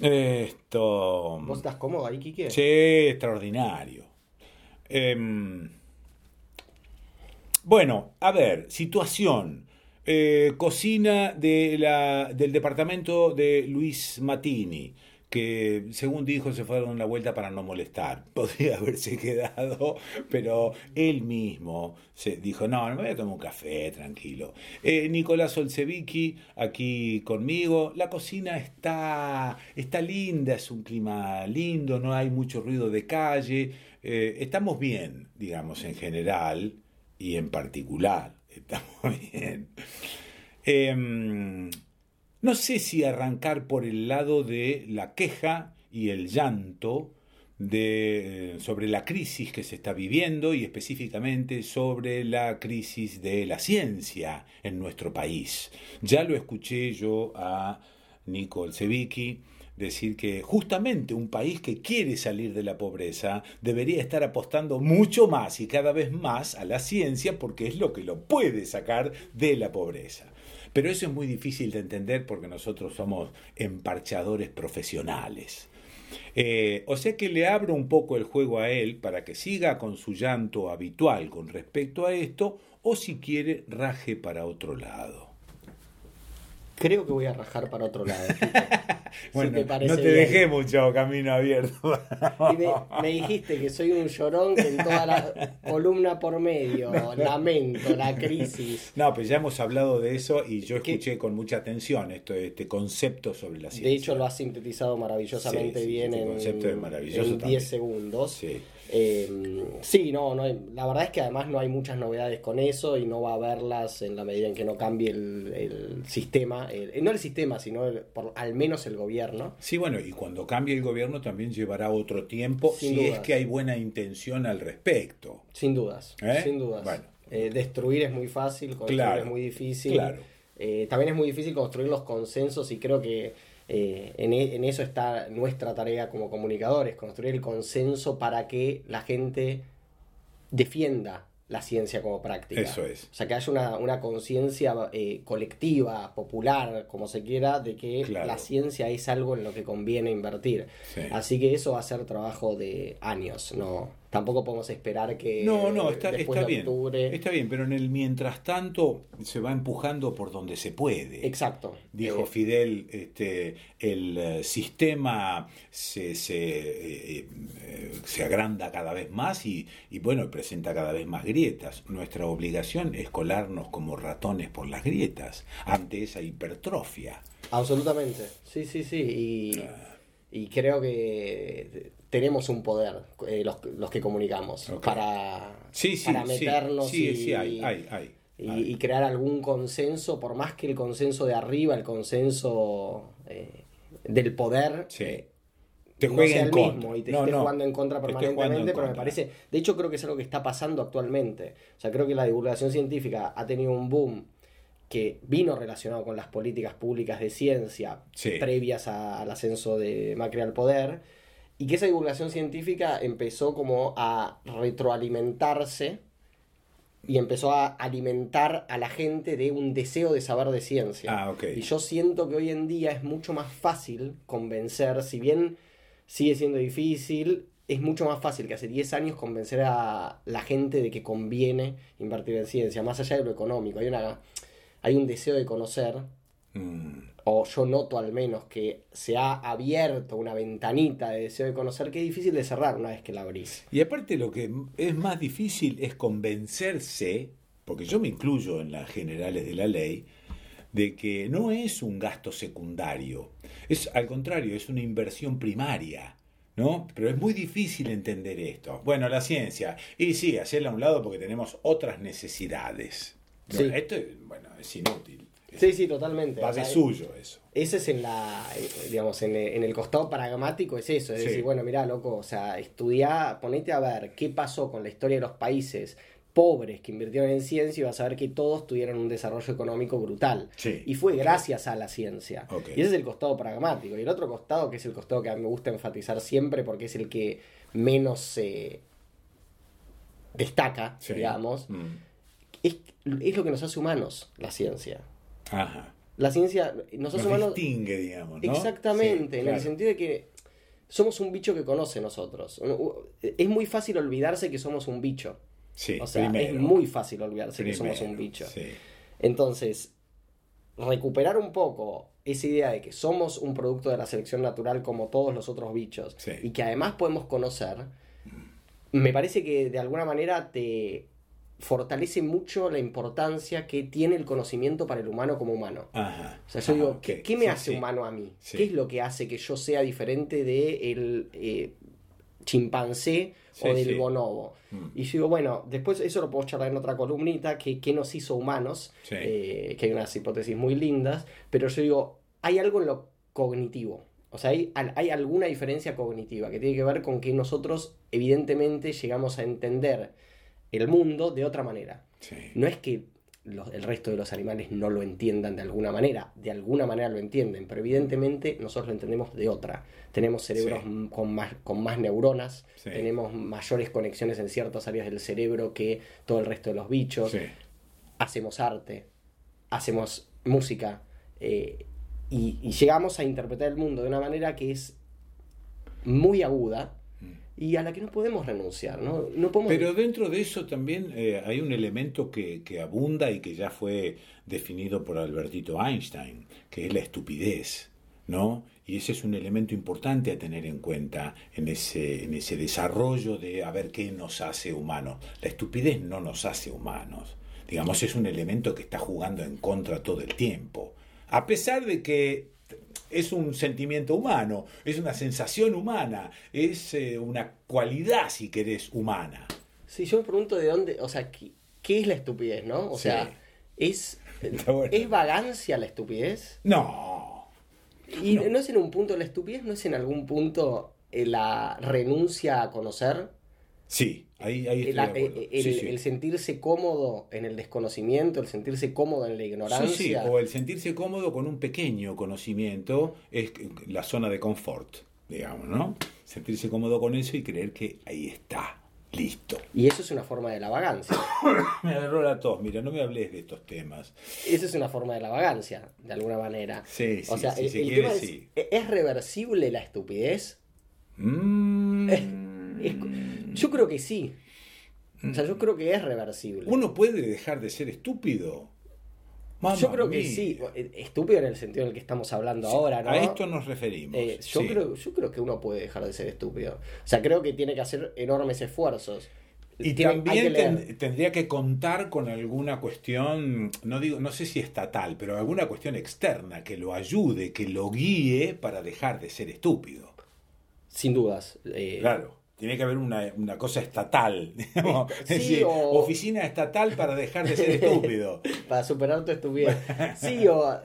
Esto. ¿Vos estás cómodo ahí, Quique? Sí, extraordinario. Em, bueno, a ver, situación. Eh, cocina de la, del departamento de Luis Matini, que según dijo se fue a dar una vuelta para no molestar. Podría haberse quedado, pero él mismo se dijo, no, no me voy a tomar un café, tranquilo. Eh, Nicolás Olsevicki aquí conmigo. La cocina está, está linda, es un clima lindo, no hay mucho ruido de calle. Eh, estamos bien, digamos, en general y en particular. Estamos bien. Em, no sé si arrancar por el lado de la queja y el llanto de, sobre la crisis que se está viviendo y específicamente sobre la crisis de la ciencia en nuestro país. Ya lo escuché yo a Nico Olsevicki decir que justamente un país que quiere salir de la pobreza debería estar apostando mucho más y cada vez más a la ciencia porque es lo que lo puede sacar de la pobreza. Pero eso es muy difícil de entender porque nosotros somos emparchadores profesionales. Eh, o sea que le abro un poco el juego a él para que siga con su llanto habitual con respecto a esto o si quiere raje para otro lado. Creo que voy a rajar para otro lado. bueno, no te dejé mucho camino abierto. y me, dijiste que soy un llorón que en toda la columna por medio, lamento, la crisis. No, pues ya hemos hablado de eso y yo escuché con mucha atención esto, este concepto sobre la ciencia. De hecho, lo has sintetizado maravillosamente bien este en, concepto maravilloso en 10 segundos. Sí. Eh, sí, no, no, la verdad es que además no hay muchas novedades con eso y no va a haberlas en la medida en que no cambie el, sistema, no el sistema, sino por, al menos el gobierno. Sí, bueno, y cuando cambie el gobierno también llevará otro tiempo si es que hay buena intención al respecto. Sin dudas, ¿Eh? sin dudas. Eh, destruir es muy fácil, construir es muy difícil. Eh, también es muy difícil construir los consensos y creo que eh, e, en, eso está nuestra tarea como comunicadores, construir el consenso para que la gente defienda la ciencia como práctica. Eso es. O sea, que haya una, conciencia eh, colectiva, popular, como se quiera, de que la ciencia es algo en lo que conviene invertir. Así que eso va a ser trabajo de años, no, tampoco podemos esperar que no no está, está bien está bien pero en el mientras tanto se va empujando por donde se puede. Exacto. Dijo eh, Fidel este el eh, sistema se, se, eh, se, agranda cada vez más y, y bueno presenta cada vez más grietas. Nuestra obligación es colarnos como ratones por las grietas ante esa hipertrofia. Absolutamente. Sí sí sí y, ah. y creo que tenemos un poder, eh, los, los, que comunicamos, para, para meternos y, crear algún consenso, por más que el consenso de arriba, el consenso eh, del poder, eh, te no sea el mismo y te esté jugando en contra permanentemente, pero me parece, de hecho creo que es algo que está pasando actualmente. O sea, creo que la divulgación científica ha tenido un boom que vino relacionado con las políticas públicas de ciencia previas al ascenso de Macri al poder y que esa divulgación científica empezó como a retroalimentarse y empezó a alimentar a la gente de un deseo de saber de ciencia. Ah, y yo siento que hoy en día es mucho más fácil convencer, si bien sigue siendo difícil, es mucho más fácil que hace 10 años convencer a la gente de que conviene invertir en ciencia, más allá de lo económico. Hay, una, hay un deseo de conocer. Mm o yo noto al menos que se ha abierto una ventanita de deseo de conocer que es difícil de cerrar una vez que la abrís. Y aparte lo que es más difícil es convencerse, porque yo me incluyo en las generales de la ley, de que no es un gasto secundario, es al contrario, es una inversión primaria. ¿No? Pero es muy difícil entender esto. Bueno, la ciencia. Y sí, hacerla a un lado porque tenemos otras necesidades. esto, bueno, es inútil. Sí, sí, totalmente. Va de suyo eso. Ese es en la, eh, digamos, en, el costado pragmático es eso, es decir, bueno, mira, loco, o sea, estudia, ponete a ver qué pasó con la historia de los países pobres que invirtieron en ciencia y vas a ver que todos tuvieron un desarrollo económico brutal. Y fue gracias a la ciencia. Y ese es el costado pragmático. Y el otro costado, que es el costado que a mí me gusta enfatizar siempre porque es el que menos se destaca, digamos, mm. es, es lo que nos hace humanos, la ciencia. La ciencia, nosotros humanos... distingue, digamos. ¿no? Exactamente, en el sentido de que somos un bicho que conoce nosotros. Es muy fácil olvidarse que somos un bicho. Sí, o sea, es muy fácil olvidarse que somos un bicho. Entonces, recuperar un poco esa idea de que somos un producto de la selección natural como todos los otros bichos y que además podemos conocer, me parece que de alguna manera te fortalece mucho la importancia que tiene el conocimiento para el humano como humano. O sea, yo digo, ¿qué, me hace humano a mí? ¿Qué es lo que hace que yo sea diferente de el eh, chimpancé o del bonobo? Mm. Y yo digo, bueno, después eso lo puedo charlar en otra columnita, que qué nos hizo humanos, eh, que hay unas hipótesis muy lindas, pero yo digo, hay algo en lo cognitivo. O sea, hay, hay alguna diferencia cognitiva que tiene que ver con que nosotros evidentemente llegamos a entender el mundo de otra manera. No es que el resto de los animales no lo entiendan de alguna manera, de alguna manera lo entienden, pero evidentemente nosotros lo entendemos de otra. Tenemos cerebros con, más, con más neuronas, tenemos mayores conexiones en ciertas áreas del cerebro que todo el resto de los bichos, hacemos arte, hacemos música eh, y, y llegamos a interpretar el mundo de una manera que es muy aguda y a la que no podemos renunciar. ¿no? no podemos... Pero dentro de eso también eh, hay un elemento que, abunda y que ya fue definido por Albertito Einstein, que es la estupidez. ¿no? Y ese es un elemento importante a tener en cuenta en ese, en ese desarrollo de a ver qué nos hace humanos. La estupidez no nos hace humanos. Digamos, es un elemento que está jugando en contra todo el tiempo. A pesar de que es un sentimiento humano, es una sensación humana, es eh, una cualidad, si querés, humana. Sí, yo me pregunto de dónde, o sea, ¿qué, es la estupidez, no? O sea, ¿es, ¿es vagancia la estupidez? No. ¿Y no. es en un punto, la estupidez no es en algún punto eh, la renuncia a conocer? Sí, ahí, ahí el, el, sentirse cómodo en el desconocimiento, el sentirse cómodo en la ignorancia. Sí, sí, o el sentirse cómodo con un pequeño conocimiento es la zona de confort, digamos, ¿no? Sentirse cómodo con eso y creer que ahí está, listo. Y eso es una forma de la vagancia. me agarró la tos, mira, no me hables de estos temas. Eso es una forma de la vagancia, de alguna manera. Sí, sí, o sea, el, tema es, ¿es reversible la estupidez? Yo creo que sí. O sea, yo creo que es reversible. ¿Uno puede dejar de ser estúpido? yo creo que sí. Estúpido en el sentido en el que estamos hablando ahora, ¿no? A esto nos referimos. Eh, yo, creo, yo creo que uno puede dejar de ser estúpido. O sea, creo que tiene que hacer enormes esfuerzos. Y también tendría que contar con alguna cuestión, no digo, no sé si estatal, pero alguna cuestión externa que lo ayude, que lo guíe para dejar de ser estúpido. Sin dudas. Eh, claro tiene que haber una, cosa estatal, sí, oficina estatal para dejar de ser estúpido. para superar tu estupidez. Sí, o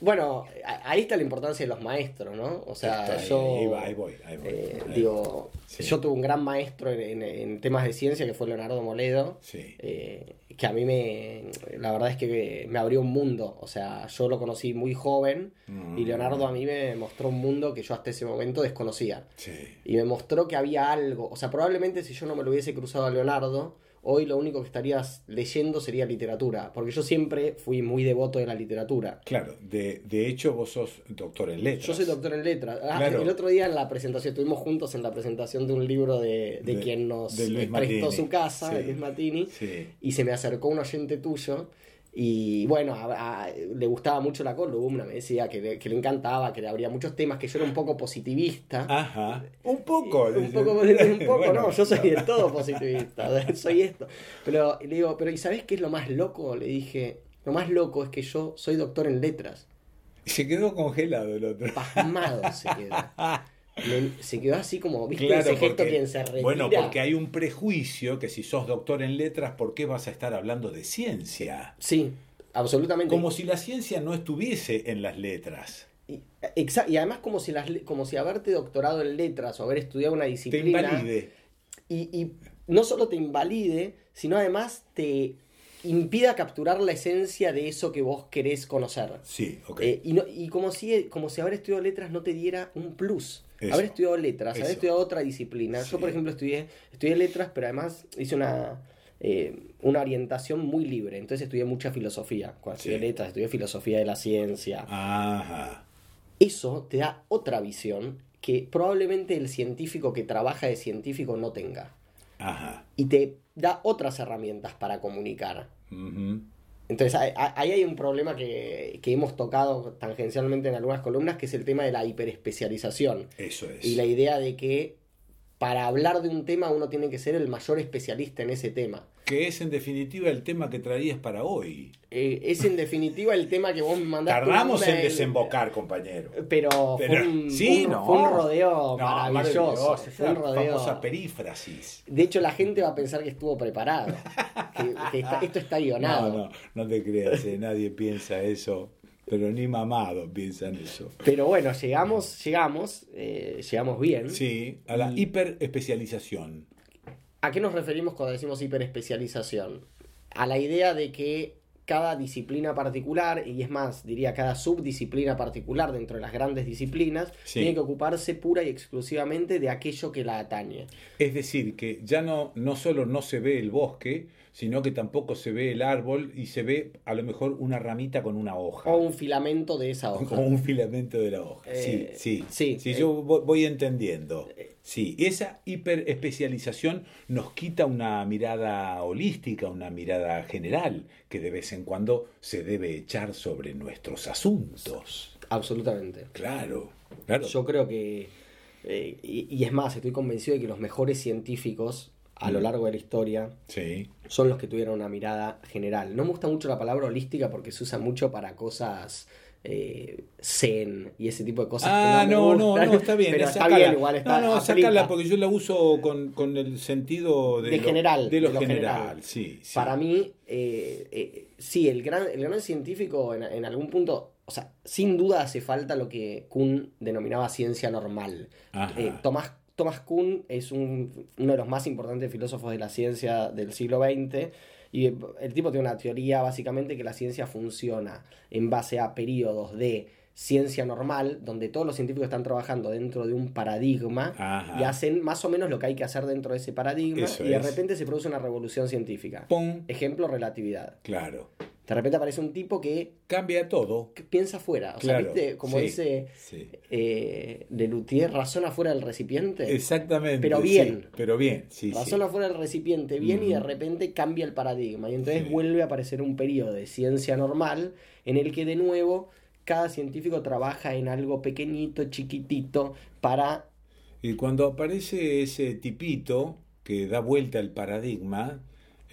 bueno, ahí está la importancia de los maestros, ¿no? O sea, yo. Ahí, voy, ahí voy. Eh, digo, yo tuve un gran maestro en, temas de ciencia que fue Leonardo Moledo. Sí. Eh, que a mí me. La verdad es que me abrió un mundo. O sea, yo lo conocí muy joven mm. y Leonardo a mí me mostró un mundo que yo hasta ese momento desconocía. Sí. Y me mostró que había algo. O sea, probablemente si yo no me lo hubiese cruzado a Leonardo hoy lo único que estarías leyendo sería literatura, porque yo siempre fui muy devoto de la literatura. Claro, de, de hecho vos sos doctor en letras. Yo soy doctor en letras. Ah, el otro día en la presentación, estuvimos juntos en la presentación de un libro de, de, quien nos prestó su casa, de Luis Matini, y se me acercó un oyente tuyo y bueno, le gustaba mucho la columna, me decía que le, que le, encantaba, que le habría muchos temas, que yo era un poco positivista. Ajá, un poco. un poco, un poco no, yo soy del todo positivista, soy esto. Pero le digo, pero ¿y sabes qué es lo más loco? Le dije, lo más loco es que yo soy doctor en letras. Se quedó congelado el otro. Pasmado se quedó. se quedó así como, ¿viste? ese gesto quien se retira. Bueno, porque hay un prejuicio que si sos doctor en letras, ¿por qué vas a estar hablando de ciencia? Sí, absolutamente. Como si la ciencia no estuviese en las letras. Y, y además como si, las, como si haberte doctorado en letras o haber estudiado una disciplina... Te invalide. Y, no solo te invalide, sino además te impida capturar la esencia de eso que vos querés conocer. Sí, ok. Eh, y, no, y como, si, como si haber estudiado letras no te diera un plus haber estudiado letras, haber estudiado otra disciplina. Yo, por ejemplo, estudié, estudié letras, pero además hice una, eh, una orientación muy libre. Entonces estudié mucha filosofía. Cuando estudié letras, estudié filosofía de la ciencia. Eso te da otra visión que probablemente el científico que trabaja de científico no tenga. Y te da otras herramientas para comunicar. Entonces ahí hay un problema que, que, hemos tocado tangencialmente en algunas columnas, que es el tema de la hiperespecialización. Eso es. Y la idea de que para hablar de un tema uno tiene que ser el mayor especialista en ese tema. Que es en definitiva el tema que traías para hoy. Eh, es en definitiva el tema que vos me mandaste. Tardamos en desembocar, compañero. Pero, fue, un, sí, no. fue, un, rodeo maravilloso. Fue un rodeo. Famosa perífrasis. De hecho, la gente va a pensar que estuvo preparado. que, esto está guionado. No, no, no te creas, eh, nadie piensa eso pero ni mamado piensan eso. Pero bueno, llegamos, llegamos, eh, llegamos bien. Sí, a la hiperespecialización. ¿A qué nos referimos cuando decimos hiperespecialización? A la idea de que cada disciplina particular, y es más, diría cada subdisciplina particular dentro de las grandes disciplinas, tiene que ocuparse pura y exclusivamente de aquello que la atañe. Es decir, que ya no, no solo no se ve el bosque, sino que tampoco se ve el árbol y se ve a lo mejor una ramita con una hoja. O un filamento de esa hoja. O un filamento de la hoja. sí, sí, sí. Sí, yo voy entendiendo. Sí, esa hiperespecialización nos quita una mirada holística, una mirada general que de vez en cuando se debe echar sobre nuestros asuntos. Absolutamente. Claro, claro. Yo creo que, eh, y es más, estoy convencido de que los mejores científicos a lo mm. largo de la historia son los que tuvieron una mirada general. No me gusta mucho la palabra holística porque se usa mucho para cosas eh, zen y ese tipo de cosas. Ah, no, no, no, está bien. Pero está bien, igual está. No, no, sacarla porque yo la uso con, el sentido de, lo, general. De lo, general, Sí, Para mí, eh, eh, sí, el gran, el gran científico en, en, algún punto, o sea, sin duda hace falta lo que Kuhn denominaba ciencia normal. Tomás Thomas Kuhn es uno de los más importantes filósofos de la ciencia del siglo XX y el tipo tiene una teoría básicamente que la ciencia funciona en base a periodos de ciencia normal, donde todos los científicos están trabajando dentro de un paradigma y hacen más o menos lo que hay que hacer dentro de ese paradigma y de repente se produce una revolución científica. Ejemplo, relatividad. Claro. De repente aparece un tipo que... Cambia todo. Que piensa afuera. O sea, ¿viste? Como dice sí. Eh, Lelutier, razón afuera del recipiente. Exactamente. Pero bien. pero bien, sí. Razón afuera del recipiente bien y de repente cambia el paradigma. Y entonces vuelve a aparecer un periodo de ciencia normal en el que de nuevo cada científico trabaja en algo pequeñito, chiquitito, para... Y cuando aparece ese tipito que da vuelta al paradigma,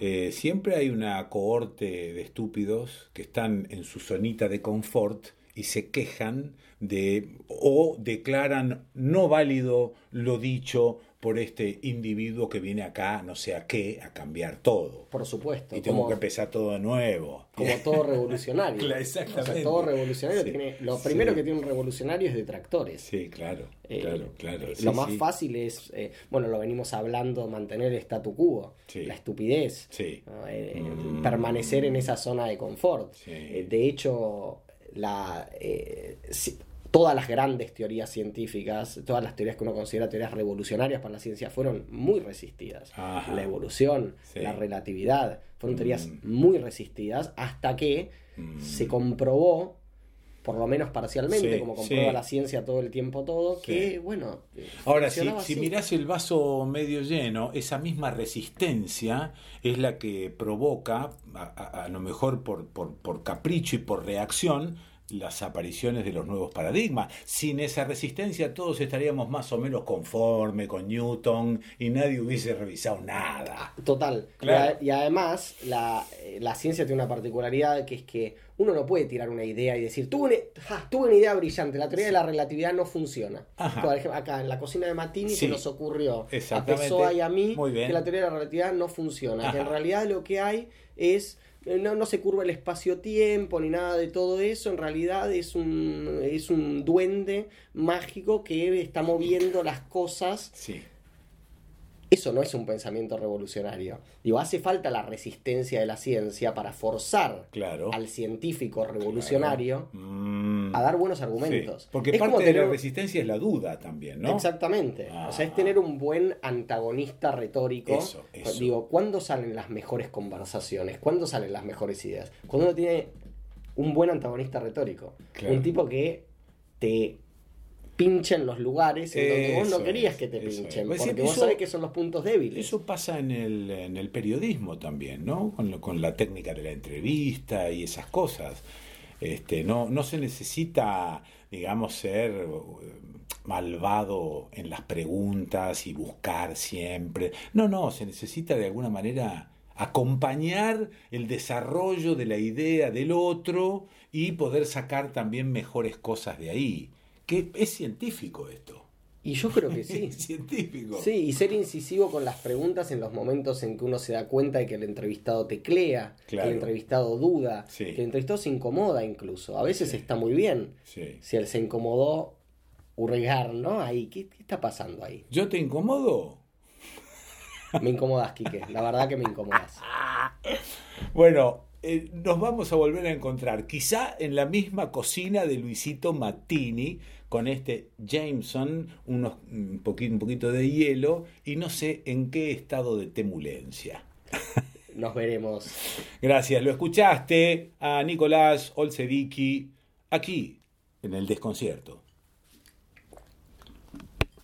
eh, siempre hay una cohorte de estúpidos que están en su zonita de confort y se quejan de o declaran no válido lo dicho por este individuo que viene acá, no sé a qué, a cambiar todo. Por supuesto. Y tengo que empezar todo de nuevo. Como todo revolucionario. Exactamente. todo revolucionario tiene. Lo primero que tiene un revolucionario es detractores. Sí, claro. Eh, claro, claro. lo más fácil es, eh, bueno, lo venimos hablando, mantener el statu quo, la estupidez, eh, mm. permanecer en esa zona de confort. de hecho, la, todas las grandes teorías científicas, todas las teorías que uno considera teorías revolucionarias para la ciencia, fueron muy resistidas. La evolución, la relatividad, fueron teorías mm. muy resistidas hasta que mm. se comprobó, por lo menos parcialmente, como comprueba la ciencia todo el tiempo todo, que bueno... Ahora, si, si mirás el vaso medio lleno, esa misma resistencia es la que provoca, a, lo mejor por, por, por capricho y por reacción, las apariciones de los nuevos paradigmas. Sin esa resistencia todos estaríamos más o menos conforme con Newton y nadie hubiese revisado nada. Total. Y, además la, eh, la, ciencia tiene una particularidad que es que uno no puede tirar una idea y decir, tuve una, tuve una idea brillante, la teoría de la relatividad no funciona. Por ejemplo, acá en la cocina de Matini se nos ocurrió a Pessoa y a mí que la teoría de la relatividad no funciona, que en realidad lo que hay es no, no se curva el espacio-tiempo ni nada de todo eso, en realidad es un, es un duende mágico que está moviendo las cosas. Sí. Eso no es un pensamiento revolucionario. Digo, hace falta la resistencia de la ciencia para forzar al científico revolucionario mm. a dar buenos argumentos. porque parte de la resistencia es la duda también, ¿no? Exactamente. O sea, es tener un buen antagonista retórico. Digo, ¿cuándo salen las mejores conversaciones? ¿Cuándo salen las mejores ideas? Cuando uno tiene un buen antagonista retórico. Un tipo que te pinchen los lugares en donde vos no querías que te pinchen, pues porque vos sabés que son los puntos débiles. Eso pasa en el, en el periodismo también, ¿no? Con, con, la técnica de la entrevista y esas cosas. Este, no, no se necesita, digamos, ser eh, malvado en las preguntas y buscar siempre. No, no, se necesita de alguna manera acompañar el desarrollo de la idea del otro y poder sacar también mejores cosas de ahí que es científico esto. Y yo creo que sí. científico. Sí, y ser incisivo con las preguntas en los momentos en que uno se da cuenta de que el entrevistado teclea, que el entrevistado duda, que el entrevistado se incomoda incluso. A veces está muy bien. Si él se incomodó, hurgar, ¿no? Ahí, ¿qué, ¿qué, está pasando ahí? ¿Yo te incomodo? Me incomodas, Quique. La verdad que me incomodas. bueno, eh, nos vamos a volver a encontrar, quizá en la misma cocina de Luisito Mattini, con este Jameson, unos, un, poquito, un poquito de hielo y no sé en qué estado de temulencia. Nos veremos. Gracias. Lo escuchaste a Nicolás Olsevicki aquí en el desconcierto.